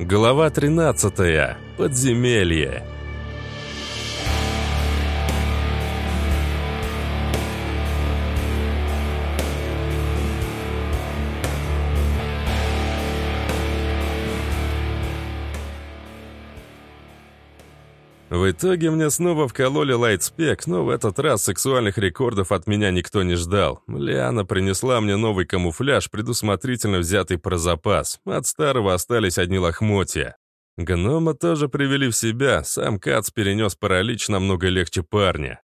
Глава 13. Подземелье. В итоге мне снова вкололи лайтспек, но в этот раз сексуальных рекордов от меня никто не ждал. Лиана принесла мне новый камуфляж, предусмотрительно взятый про запас. От старого остались одни лохмотья. Гнома тоже привели в себя, сам Кац перенес паралич намного легче парня.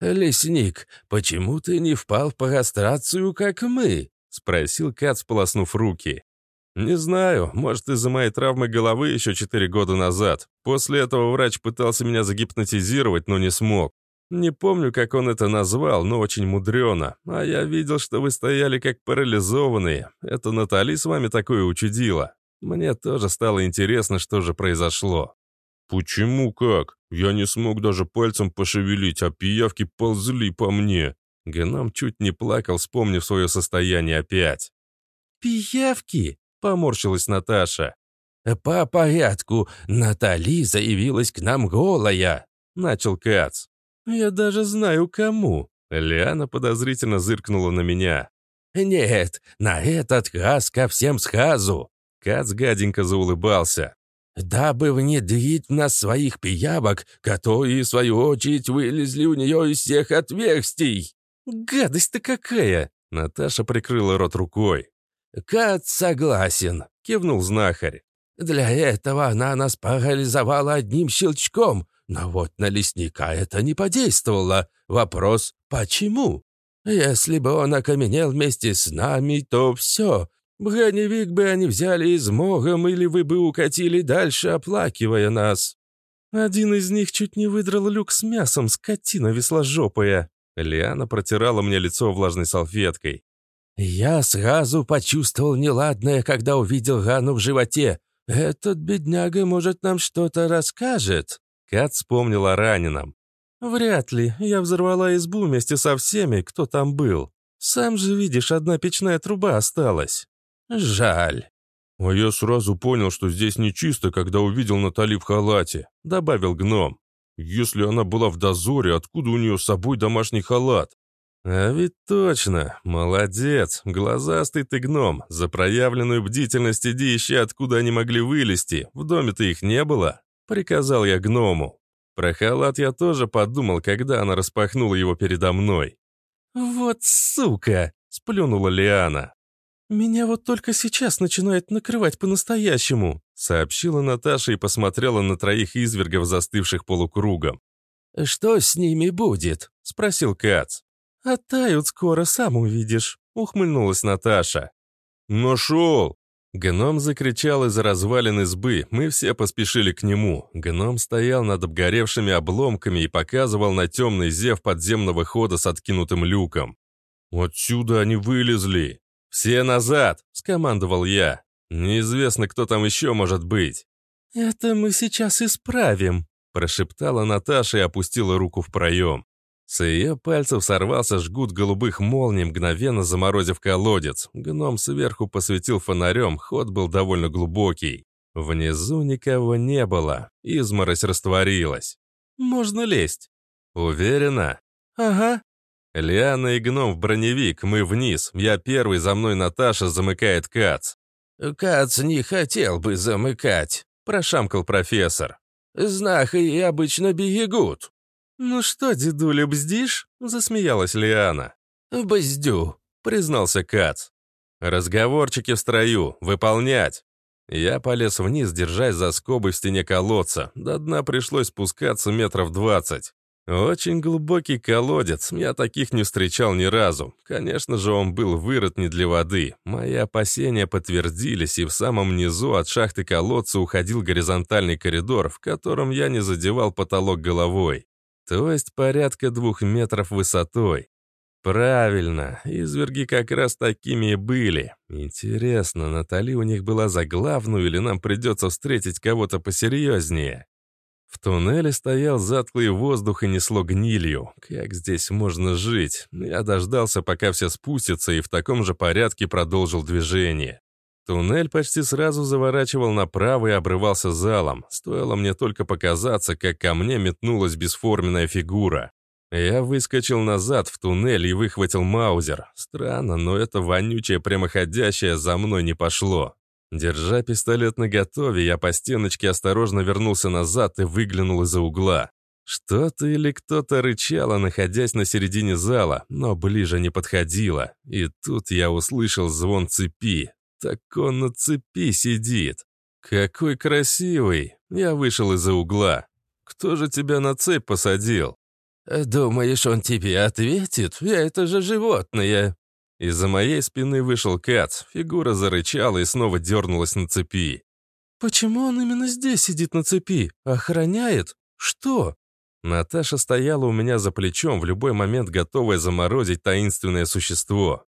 «Лесник, почему ты не впал в прострацию, как мы?» — спросил Кац, полоснув руки. «Не знаю, может, из-за моей травмы головы еще четыре года назад. После этого врач пытался меня загипнотизировать, но не смог. Не помню, как он это назвал, но очень мудрено. А я видел, что вы стояли как парализованные. Это Натали с вами такое учудила. Мне тоже стало интересно, что же произошло». «Почему как? Я не смог даже пальцем пошевелить, а пиявки ползли по мне». Геном чуть не плакал, вспомнив свое состояние опять. «Пиявки?» Поморщилась Наташа. «По порядку, Натали заявилась к нам голая», — начал Кац. «Я даже знаю, кому». Лиана подозрительно зыркнула на меня. «Нет, на этот раз ко всем схазу». Кац гаденько заулыбался. «Дабы внедрить на своих пиявок, которые, в свою очередь, вылезли у нее из всех отверстий». «Гадость-то какая!» Наташа прикрыла рот рукой. «Кат согласен», — кивнул знахарь. «Для этого она нас парализовала одним щелчком, но вот на лесника это не подействовало. Вопрос «почему?» Если бы он окаменел вместе с нами, то все. Броневик бы они взяли измогом, или вы бы укатили дальше, оплакивая нас. Один из них чуть не выдрал люк с мясом, скотина весложопая. Лиана протирала мне лицо влажной салфеткой. Я сразу почувствовал неладное, когда увидел рану в животе. Этот бедняга, может, нам что-то расскажет?» Кат вспомнил о раненом. «Вряд ли. Я взорвала избу вместе со всеми, кто там был. Сам же видишь, одна печная труба осталась. Жаль». «А я сразу понял, что здесь нечисто, когда увидел Натали в халате», — добавил гном. «Если она была в дозоре, откуда у нее с собой домашний халат?» «А ведь точно! Молодец! Глазастый ты гном! За проявленную бдительность иди ищи, откуда они могли вылезти. В доме-то их не было!» Приказал я гному. Про халат я тоже подумал, когда она распахнула его передо мной. «Вот сука!» — сплюнула Лиана. «Меня вот только сейчас начинает накрывать по-настоящему», — сообщила Наташа и посмотрела на троих извергов, застывших полукругом. «Что с ними будет?» — спросил Кац. «Оттают скоро, сам увидишь», — ухмыльнулась Наташа. «Нашел!» Гном закричал из развалин избы, мы все поспешили к нему. Гном стоял над обгоревшими обломками и показывал на темный зев подземного хода с откинутым люком. «Отсюда они вылезли!» «Все назад!» — скомандовал я. «Неизвестно, кто там еще может быть». «Это мы сейчас исправим», — прошептала Наташа и опустила руку в проем. С ее пальцев сорвался жгут голубых молний, мгновенно заморозив колодец. Гном сверху посветил фонарем, ход был довольно глубокий. Внизу никого не было, изморозь растворилась. «Можно лезть?» «Уверена?» «Ага». Лиана и гном в броневик, мы вниз. Я первый, за мной Наташа, замыкает Кац. «Кац не хотел бы замыкать», — прошамкал профессор. «Знахари обычно бегут». «Ну что, дедуля, бздишь?» — засмеялась Лиана. «Бздю», — признался Кац. «Разговорчики в строю. Выполнять!» Я полез вниз, держась за скобы в стене колодца. До дна пришлось спускаться метров двадцать. Очень глубокий колодец, я таких не встречал ни разу. Конечно же, он был вырыт не для воды. Мои опасения подтвердились, и в самом низу от шахты колодца уходил горизонтальный коридор, в котором я не задевал потолок головой. То есть порядка двух метров высотой. Правильно, изверги как раз такими и были. Интересно, Натали у них была за главную или нам придется встретить кого-то посерьезнее? В туннеле стоял затклый воздух и несло гнилью. Как здесь можно жить? Я дождался, пока все спустятся, и в таком же порядке продолжил движение. Туннель почти сразу заворачивал направо и обрывался залом. Стоило мне только показаться, как ко мне метнулась бесформенная фигура. Я выскочил назад в туннель и выхватил маузер. Странно, но это вонючее прямоходящее за мной не пошло. Держа пистолет наготове, я по стеночке осторожно вернулся назад и выглянул из-за угла. Что-то или кто-то рычало, находясь на середине зала, но ближе не подходило. И тут я услышал звон цепи. Так он на цепи сидит. Какой красивый! Я вышел из-за угла. Кто же тебя на цепь посадил? «Думаешь, он тебе ответит? Я это же животное!» Из-за моей спины вышел Кац, фигура зарычала и снова дернулась на цепи. «Почему он именно здесь сидит на цепи? Охраняет? Что?» Наташа стояла у меня за плечом, в любой момент готовая заморозить таинственное существо.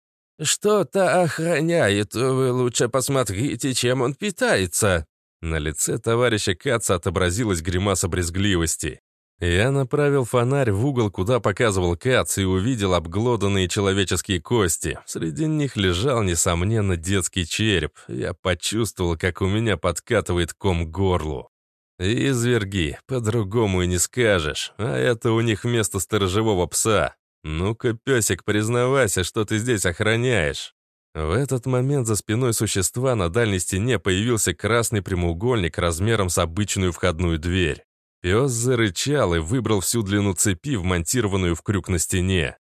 «Что-то охраняет. Вы лучше посмотрите, чем он питается». На лице товарища Каца отобразилась гримаса брезгливости. Я направил фонарь в угол, куда показывал Кац, и увидел обглоданные человеческие кости. Среди них лежал, несомненно, детский череп. Я почувствовал, как у меня подкатывает ком горлу. Изверги, по-другому и не скажешь. А это у них вместо сторожевого пса. Ну-ка, песик, признавайся, что ты здесь охраняешь. В этот момент за спиной существа на дальней стене появился красный прямоугольник размером с обычную входную дверь. Пес зарычал и выбрал всю длину цепи, вмонтированную в крюк на стене.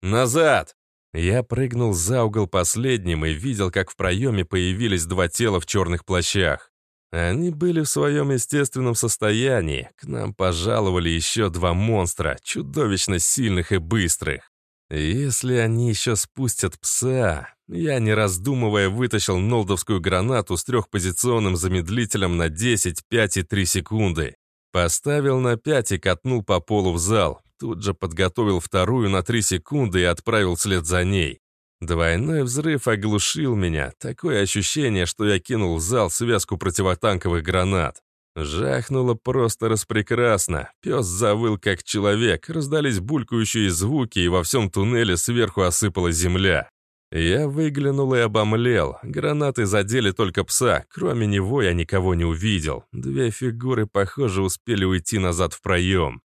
«Назад!» Я прыгнул за угол последним и видел, как в проеме появились два тела в черных плащах. Они были в своем естественном состоянии. К нам пожаловали еще два монстра, чудовищно сильных и быстрых. Если они еще спустят пса... Я, не раздумывая, вытащил нолдовскую гранату с трехпозиционным замедлителем на 10, 5 и 3 секунды. Поставил на 5 и катнул по полу в зал. Тут же подготовил вторую на 3 секунды и отправил вслед за ней. Двойной взрыв оглушил меня. Такое ощущение, что я кинул в зал связку противотанковых гранат. Жахнуло просто распрекрасно. Пес завыл как человек, раздались булькающие звуки, и во всем туннеле сверху осыпалась земля. Я выглянул и обомлел. Гранаты задели только пса. Кроме него я никого не увидел. Две фигуры, похоже, успели уйти назад в проем.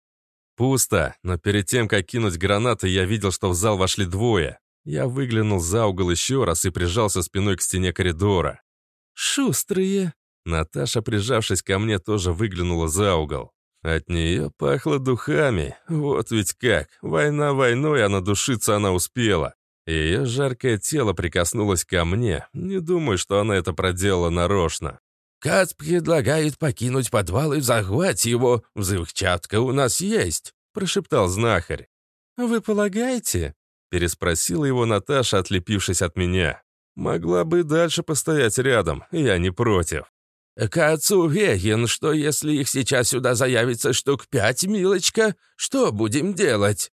Пусто, но перед тем, как кинуть гранаты, я видел, что в зал вошли двое. Я выглянул за угол еще раз и прижался спиной к стене коридора. «Шустрые!» Наташа, прижавшись ко мне, тоже выглянула за угол. От нее пахло духами. Вот ведь как. Война войной, а надушиться она успела. Ее жаркое тело прикоснулось ко мне. Не думаю, что она это проделала нарочно. «Кац предлагает покинуть подвал и захватить его. Взрывчатка у нас есть», — прошептал знахарь. «Вы полагаете?» — переспросила его Наташа, отлепившись от меня. «Могла бы дальше постоять рядом, я не против». «Кац уверен, что если их сейчас сюда заявится штук пять, милочка, что будем делать?»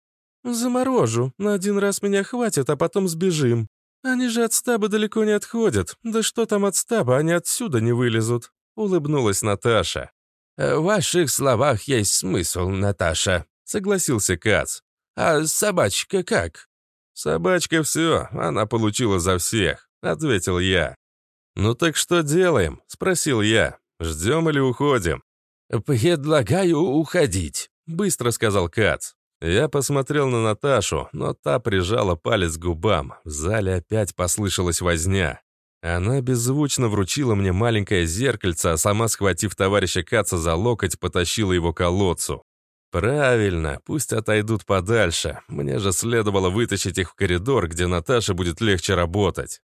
«Заморожу. На один раз меня хватит, а потом сбежим. Они же от стаба далеко не отходят. Да что там от стаба, они отсюда не вылезут», — улыбнулась Наташа. «В ваших словах есть смысл, Наташа», — согласился Кац. «А собачка как?» «Собачка все, она получила за всех», — ответил я. «Ну так что делаем?» — спросил я. «Ждем или уходим?» «Предлагаю уходить», — быстро сказал Кац. Я посмотрел на Наташу, но та прижала палец к губам. В зале опять послышалась возня. Она беззвучно вручила мне маленькое зеркальце, а сама, схватив товарища Каца за локоть, потащила его к колодцу. «Правильно, пусть отойдут подальше. Мне же следовало вытащить их в коридор, где Наташе будет легче работать».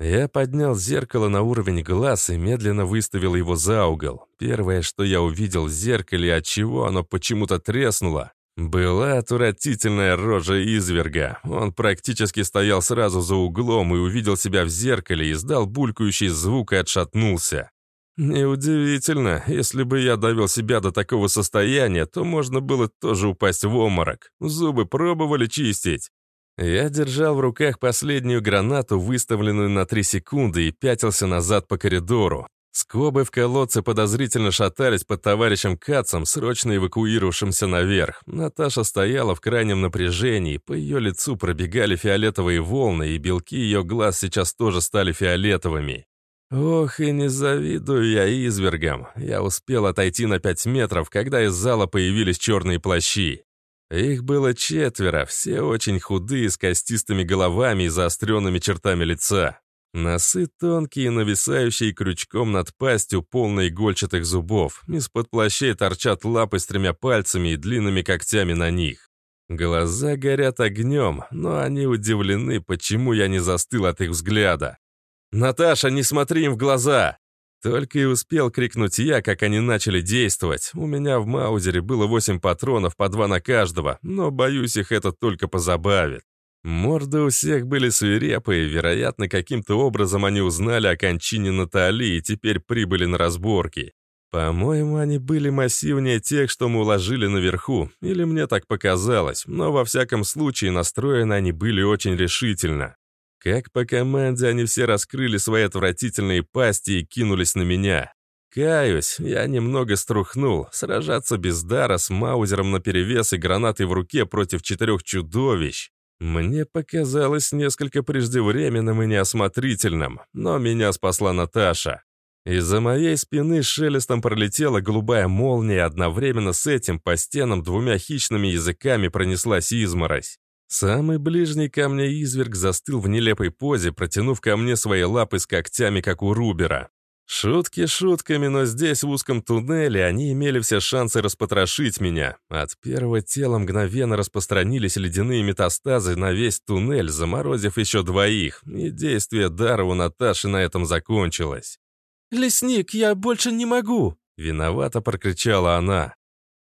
Я поднял зеркало на уровень глаз и медленно выставил его за угол. Первое, что я увидел в зеркале, от чего оно почему-то треснуло, была отвратительная рожа изверга. Он практически стоял сразу за углом и увидел себя в зеркале, издал булькающий звук и отшатнулся. Неудивительно, если бы я довел себя до такого состояния, то можно было тоже упасть в обморок. Зубы пробовали чистить. Я держал в руках последнюю гранату, выставленную на три секунды, и пятился назад по коридору. Скобы в колодце подозрительно шатались под товарищем Кацом, срочно эвакуировавшимся наверх. Наташа стояла в крайнем напряжении, по ее лицу пробегали фиолетовые волны, и белки ее глаз сейчас тоже стали фиолетовыми. Ох, и не завидую я извергам. Я успел отойти на пять метров, когда из зала появились черные плащи. Их было четверо, все очень худые, с костистыми головами и заостренными чертами лица. Носы тонкие, нависающие крючком над пастью, полные игольчатых зубов. Из-под плащей торчат лапы с тремя пальцами и длинными когтями на них. Глаза горят огнем, но они удивлены, почему я не застыл от их взгляда. «Наташа, не смотри им в глаза!» Только и успел крикнуть я, как они начали действовать. У меня в Маузере было восемь патронов, по два на каждого, но, боюсь, их это только позабавит. Морды у всех были свирепые, вероятно, каким-то образом они узнали о кончине Натали и теперь прибыли на разборки. По-моему, они были массивнее тех, что мы уложили наверху, или мне так показалось, но во всяком случае настроены они были очень решительно. Как по команде они все раскрыли свои отвратительные пасти и кинулись на меня. Каюсь, я немного струхнул. Сражаться без дара с маузером наперевес и гранатой в руке против четырех чудовищ. Мне показалось несколько преждевременным и неосмотрительным, но меня спасла Наташа. Из-за моей спины шелестом пролетела голубая молния, одновременно с этим по стенам двумя хищными языками пронеслась изморозь. Самый ближний ко мне изверг застыл в нелепой позе, протянув ко мне свои лапы с когтями, как у Рубера. Шутки шутками, но здесь, в узком туннеле, они имели все шансы распотрошить меня. От первого тела мгновенно распространились ледяные метастазы на весь туннель, заморозив еще двоих, и действие дара у Наташи на этом закончилось. «Лесник, я больше не могу!» — виновато прокричала она.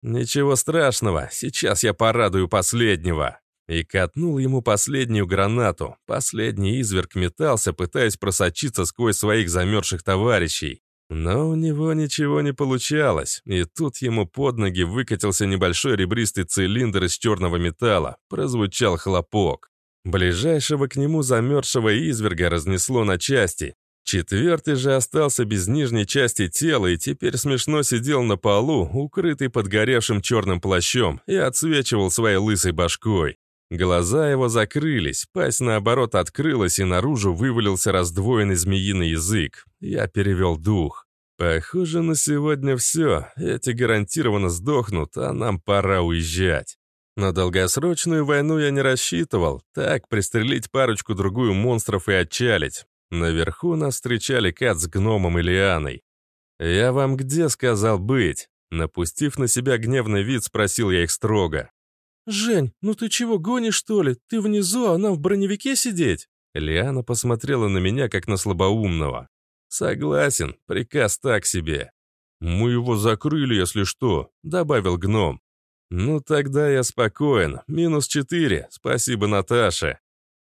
«Ничего страшного, сейчас я порадую последнего!» И катнул ему последнюю гранату. Последний изверг метался, пытаясь просочиться сквозь своих замерзших товарищей. Но у него ничего не получалось, и тут ему под ноги выкатился небольшой ребристый цилиндр из черного металла. Прозвучал хлопок. Ближайшего к нему замерзшего изверга разнесло на части. Четвертый же остался без нижней части тела и теперь смешно сидел на полу, укрытый подгоревшим черным плащом, и отсвечивал своей лысой башкой. Глаза его закрылись, пасть наоборот открылась, и наружу вывалился раздвоенный змеиный язык. Я перевел дух. Похоже, на сегодня все. Эти гарантированно сдохнут, а нам пора уезжать. На долгосрочную войну я не рассчитывал. Так, пристрелить парочку-другую монстров и отчалить. Наверху нас встречали Кат с гномом и лианой. «Я вам где сказал быть?» Напустив на себя гневный вид, спросил я их строго. «Жень, ну ты чего, гонишь, что ли? Ты внизу, а нам в броневике сидеть?» Лиана посмотрела на меня, как на слабоумного. «Согласен, приказ так себе». «Мы его закрыли, если что», — добавил гном. «Ну тогда я спокоен. Минус четыре. Спасибо, Наташа».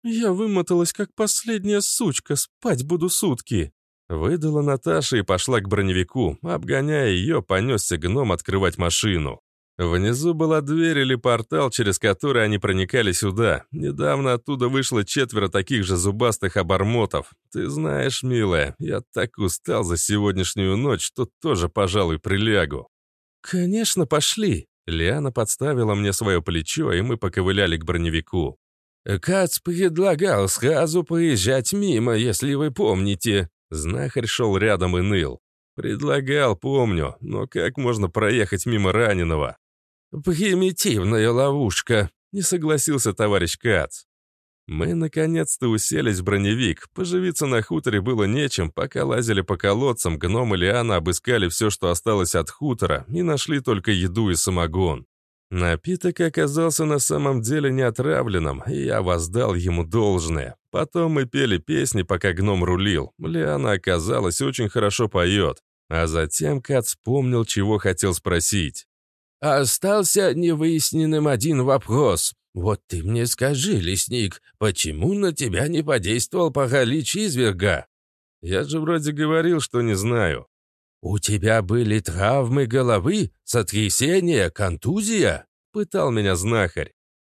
«Я вымоталась, как последняя сучка. Спать буду сутки». Выдала Наташа и пошла к броневику. Обгоняя ее, понесся гном открывать машину. Внизу была дверь или портал, через который они проникали сюда. Недавно оттуда вышло четверо таких же зубастых обормотов. Ты знаешь, милая, я так устал за сегодняшнюю ночь, что тоже, пожалуй, прилягу. «Конечно, пошли!» Лиана подставила мне свое плечо, и мы поковыляли к броневику. «Кац предлагал сразу поезжать мимо, если вы помните». Знахарь шел рядом и ныл. «Предлагал, помню, но как можно проехать мимо раненого?» «Примитивная ловушка», — не согласился товарищ Кац. Мы наконец-то уселись в броневик. Поживиться на хуторе было нечем. Пока лазили по колодцам, гном и Лиана обыскали все, что осталось от хутора, и нашли только еду и самогон. Напиток оказался на самом деле неотравленным, и я воздал ему должное. Потом мы пели песни, пока гном рулил. Лиана, оказалось, очень хорошо поет. А затем Кат вспомнил, чего хотел спросить. Остался невыясненным один вопрос. Вот ты мне скажи, лесник, почему на тебя не подействовал паралич изверга? Я же вроде говорил, что не знаю. У тебя были травмы головы, сотрясение, контузия? Пытал меня знахарь.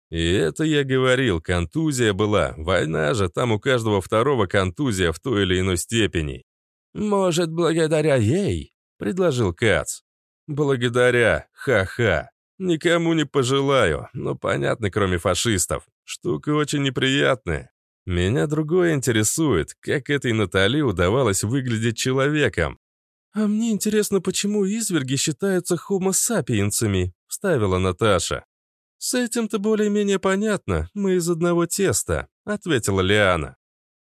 И это я говорил, контузия была. Война же, там у каждого второго контузия в той или иной степени. Может, благодаря ей? Предложил Кац. Благодаря, ха-ха. Никому не пожелаю, но понятно, кроме фашистов. Штука очень неприятная. Меня другое интересует, как этой Натали удавалось выглядеть человеком. «А мне интересно, почему изверги считаются хомо-сапиенсами», — вставила Наташа. «С этим-то более-менее понятно, мы из одного теста», — ответила Лиана.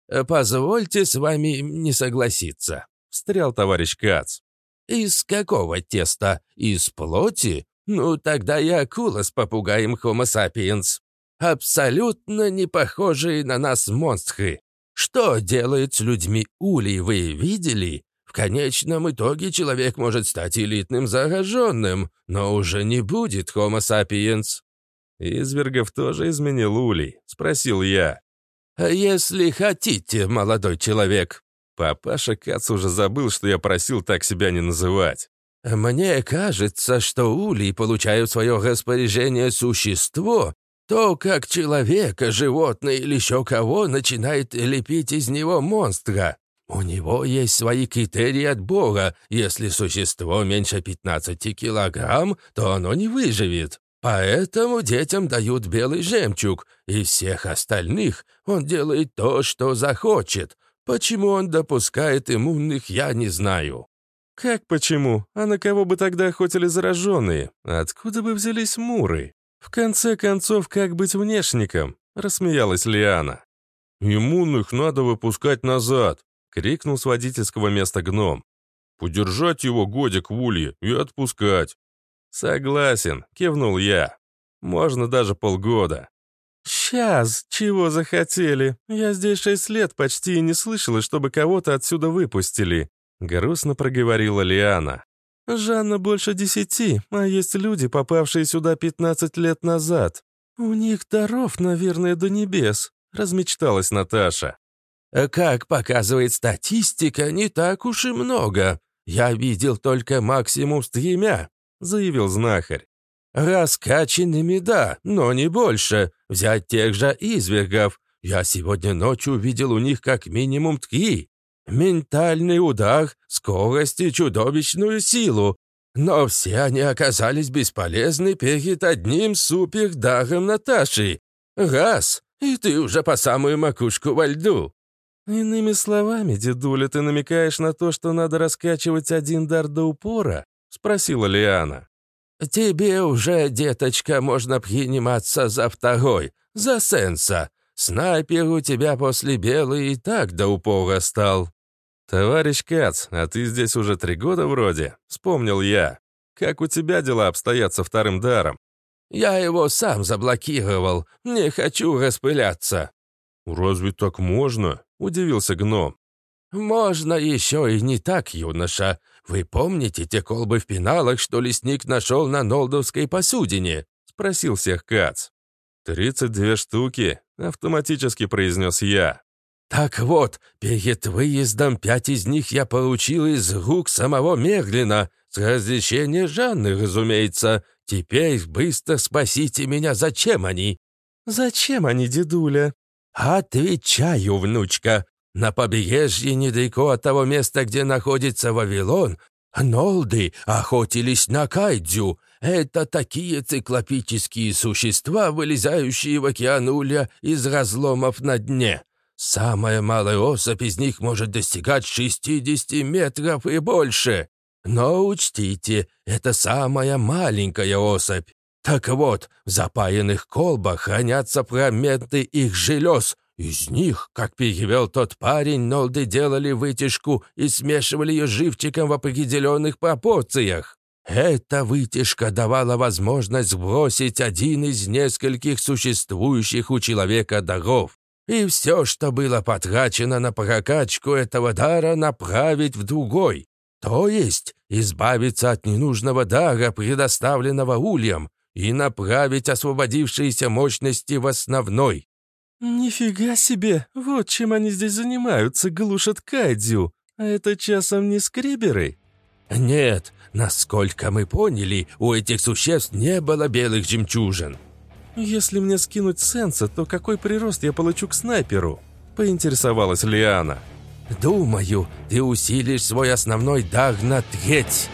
«Э, «Позвольте с вами не согласиться», — встрял товарищ Кац. «Из какого теста? Из плоти? Ну, тогда я акула с попугаем Homo sapiens. Абсолютно не похожие на нас монстры. Что делает с людьми улей, вы видели? В конечном итоге человек может стать элитным зараженным, но уже не будет Homo sapiens». «Извергов тоже изменил улей?» — спросил я. «А «Если хотите, молодой человек». Папаша Кац уже забыл, что я просил так себя не называть. «Мне кажется, что улей получают в свое распоряжение существо, то, как человека, животное или еще кого начинает лепить из него монстра. У него есть свои критерии отбора. Если существо меньше 15 килограмм, то оно не выживет. Поэтому детям дают белый жемчуг, и всех остальных он делает то, что захочет. Почему он допускает иммунных, я не знаю. «Как почему? А на кого бы тогда охотили зараженные? Откуда бы взялись муры? В конце концов, как быть внешником?» — рассмеялась Лиана. «Иммунных надо выпускать назад!» — крикнул с водительского места гном. «Подержать его годик в улье и отпускать!» «Согласен», — кивнул я. «Можно даже полгода». «Сейчас, чего захотели? Я здесь шесть лет почти и не слышала, чтобы кого-то отсюда выпустили. Грустно проговорила Лиана. «Жанна больше десяти, а есть люди, попавшие сюда пятнадцать лет назад. У них даров, наверное, до небес», — размечталась Наташа. «Как показывает статистика, не так уж и много. Я видел только максимум с тремя», — заявил знахарь. «Раскачанными, да, но не больше. Взять тех же извергов. Я сегодня ночью видел у них как минимум три. Ментальный удар, скорость и чудовищную силу. Но все они оказались бесполезны перед одним супердаром Наташи. Раз, и ты уже по самую макушку во льду. Иными словами, дедуля, ты намекаешь на то, что надо раскачивать один дар до упора? Спросила Лиана. Тебе уже, деточка, можно приниматься за второй, за сенса. Снайпер у тебя после белой и так до упора стал. «Товарищ Кац, а ты здесь уже три года вроде?» — вспомнил я. «Как у тебя дела обстоят со вторым даром?» «Я его сам заблокировал. Не хочу распыляться». «Разве так можно?» — удивился гном. «Можно еще и не так, юноша. Вы помните те колбы в пеналах, что лесник нашел на Нолдовской посудине?» — спросил всех Кац. «Тридцать две штуки», — автоматически произнес я. «Так вот, перед выездом пять из них я получил из рук самого Мерлина, с разрешения Жанны, разумеется. Теперь быстро спасите меня, зачем они?» «Зачем они, дедуля?» «Отвечаю, внучка. На побережье, недалеко от того места, где находится Вавилон, Нолды охотились на кайдзю. Это такие циклопические существа, вылезающие в океан улья из разломов на дне. Самая малая особь из них может достигать 60 метров и больше. Но учтите, это самая маленькая особь. Так вот, в запаянных колбах хранятся фрагменты их желез. Из них, как перевел тот парень, нолды делали вытяжку и смешивали ее живчиком в определенных пропорциях. Эта вытяжка давала возможность сбросить один из нескольких существующих у человека даров и все, что было потрачено на прокачку этого дара, направить в другой, то есть избавиться от ненужного дара, предоставленного ульям, и направить освободившиеся мощности в основной. «Нифига себе! Вот чем они здесь занимаются, глушат кайдзю. А это часом не скриберы?» «Нет, насколько мы поняли, у этих существ не было белых жемчужин. «Если мне скинуть сенса, то какой прирост я получу к снайперу?» — поинтересовалась Лиана. «Думаю, ты усилишь свой основной дар на треть».